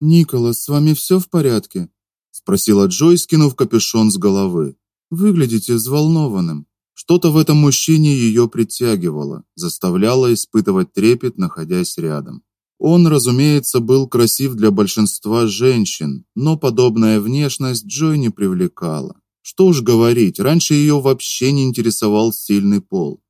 Николас, с вами все в порядке? спросила Джой, скинув капюшон с головы. Выглядите взволнованным. Что-то в этом мужчине ее притягивало, заставляло испытывать трепет, находясь рядом. Он, разумеется, был красив для большинства женщин, но подобная внешность Джой не привлекала. Что уж говорить, раньше ее вообще не интересовал сильный пол.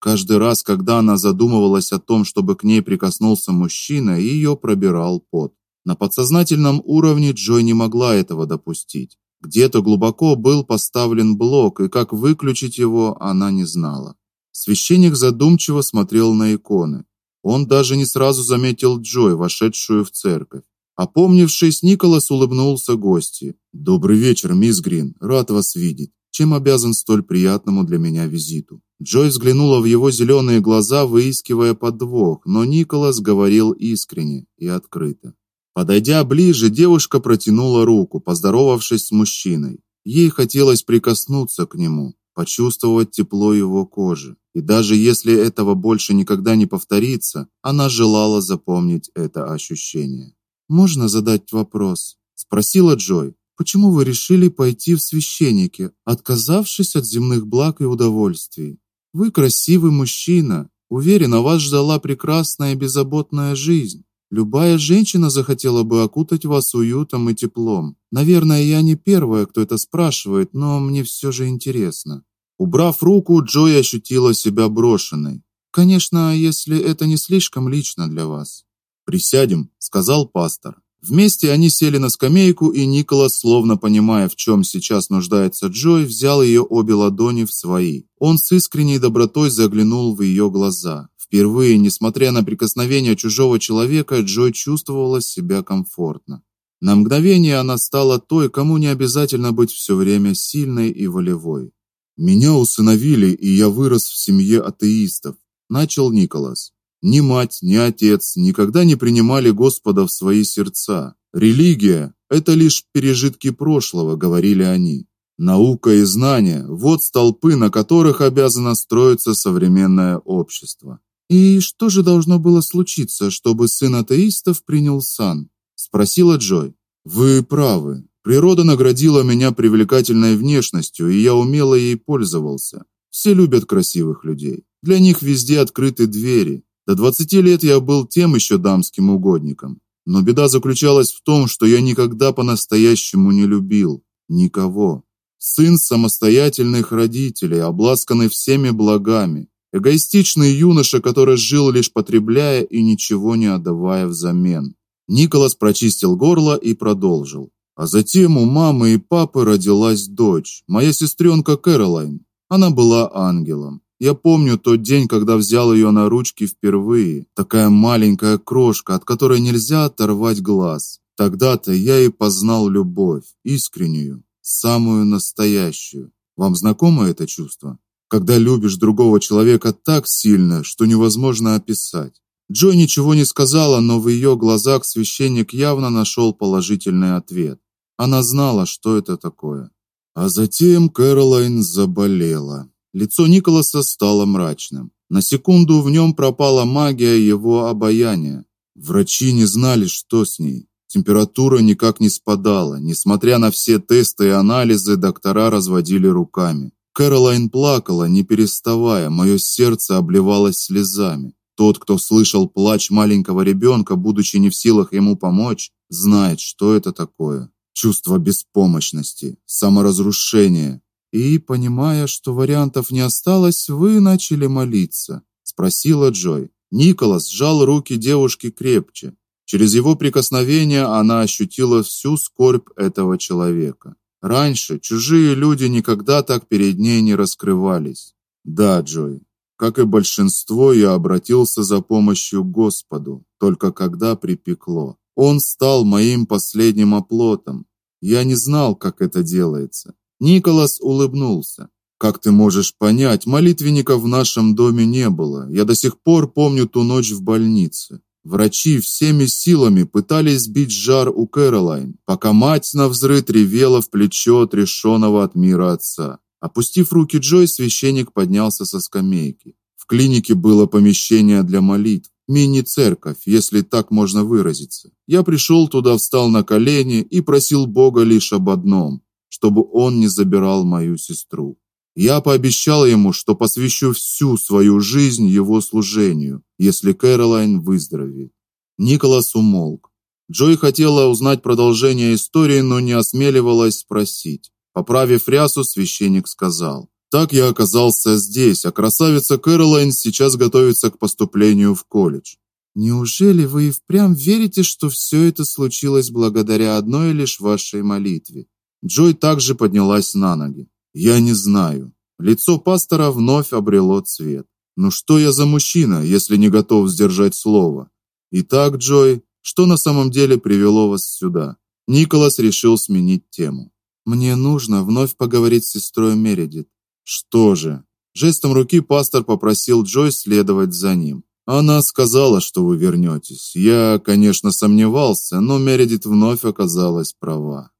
Каждый раз, когда она задумывалась о том, чтобы к ней прикоснулся мужчина, ее пробирал пот. На подсознательном уровне Джой не могла этого допустить. Где-то глубоко был поставлен блок, и как выключить его, она не знала. Священник задумчиво смотрел на иконы. Он даже не сразу заметил Джой, вошедшую в церковь. Опомнившись, Николас улыбнулся гости. Добрый вечер, мисс Грин. Рад вас видеть. Чем обязан столь приятному для меня визиту? Джой взглянула в его зеленые глаза, выискивая подвох, но Николас говорил искренне и открыто. Подойдя ближе, девушка протянула руку, поздоровавшись с мужчиной. Ей хотелось прикоснуться к нему, почувствовать тепло его кожи. И даже если этого больше никогда не повторится, она желала запомнить это ощущение. Можно задать вопрос, спросила Джой. Почему вы решили пойти в священники, отказавшись от земных благ и удовольствий? Вы красивый мужчина. Уверена, вас ждала прекрасная беззаботная жизнь. Любая женщина захотела бы окутать вас уютом и теплом. Наверное, я не первая, кто это спрашивает, но мне все же интересно. Убрав руку, Джой ощутила себя брошенной. Конечно, если это не слишком лично для вас. Присядем, сказал пастор. Вместе они сели на скамейку, и Николас, словно понимая, в чем сейчас нуждается Джой, взял ее обе ладони в свои. Он с искренней добротой заглянул в ее глаза. Впервые, несмотря на прикосновение чужого человека, Джой чувствовала себя комфортно. На мгновение она стала той, кому не обязательно быть все время сильной и волевой. Меня усыновили, и я вырос в семье атеистов, начал Николас. Ни мать, ни отец никогда не принимали Господа в свои сердца. Религия это лишь пережитки прошлого, говорили они. Наука и знания вот столпы, на которых обязано строиться современное общество. И что же должно было случиться, чтобы сын атеистов принял сан? спросила Джой. Вы правы. Природа наградила меня привлекательной внешностью, и я умело ей пользовался. Все любят красивых людей. Для них везде открыты двери. До 20 лет я был тем еще дамским угодником. Но беда заключалась в том, что я никогда по-настоящему не любил никого. Сын самостоятельных родителей, обласканный всеми благами, Эгоистичный юноша, который жил лишь потребляя и ничего не отдавая взамен. Николас прочистил горло и продолжил. А затем у мамы и папы родилась дочь, моя сестренка Кэролайн. Она была ангелом. Я помню тот день, когда взял ее на ручки впервые. Такая маленькая крошка, от которой нельзя оторвать глаз. Тогда-то я и познал любовь, искреннюю, самую настоящую. Вам знакомо это чувство? Когда любишь другого человека так сильно, что невозможно описать. Джо ничего не сказала, но в ее глазах священник явно нашел положительный ответ. Она знала, что это такое. А затем Кэролайн заболела. Лицо Николаса стало мрачным. На секунду в нем пропала магия его обаяния. Врачи не знали, что с ней. Температура никак не спадала, несмотря на все тесты и анализы, доктора разводили руками. Кэролайн плакала, не переставая, мое сердце обливалось слезами. Тот, кто слышал плач маленького ребенка, будучи не в силах ему помочь, знает, что это такое. Чувство беспомощности, саморазрушения. И, понимая, что вариантов не осталось, вы начали молиться, спросила Джой. Николас сжал руки девушки крепче. Через его прикосновение она ощутила всю скорбь этого человека. Раньше чужие люди никогда так перед ней не раскрывались. Да, Джой, как и большинство, я обратился за помощью к Господу, только когда припекло. Он стал моим последним оплотом. Я не знал, как это делается. Николас улыбнулся. Как ты можешь понять, молитвенников в нашем доме не было. Я до сих пор помню ту ночь в больнице. Врачи всеми силами пытались сбить жар у Кэролайн, пока мать на взрыв ревела в плечо отрешенного от мира отца. Опустив руки Джой, священник поднялся со скамейки. В клинике было помещение для молитв. мини-церковь, если так можно выразиться. Я пришел туда, встал на колени и просил Бога лишь об одном, чтобы он не забирал мою сестру. Я пообещал ему, что посвящу всю свою жизнь его служению, если Кэролайн выздоровеет. Николас умолк. Джой хотела узнать продолжение истории, но не осмеливалась спросить. Поправив рясу, священник сказал: "Так я оказался здесь, а красавица Кэролайн сейчас готовится к поступлению в колледж. Неужели вы и впрямь верите, что все это случилось благодаря одной лишь вашей молитве?" Джой также поднялась на ноги. Я не знаю. Лицо пастора вновь обрело цвет. Ну что я за мужчина, если не готов сдержать слово? Итак, Джой, что на самом деле привело вас сюда? Николас решил сменить тему. Мне нужно вновь поговорить с сестрой Мередит. Что же? Жестом руки пастор попросил Джой следовать за ним. Она сказала, что вы вернетесь. Я, конечно, сомневался, но Мередит вновь оказалась права.